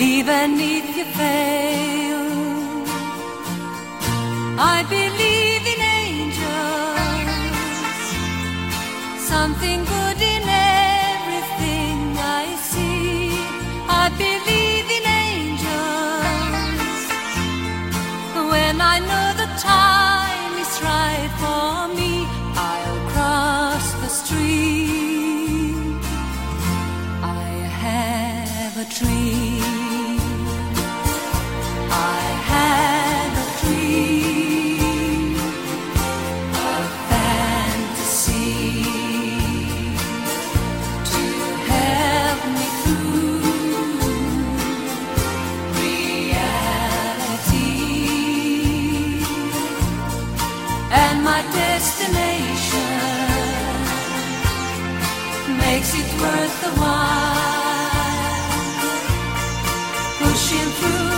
even if you fail. I believe in angels, something good destination makes it worth the while. Pushing through.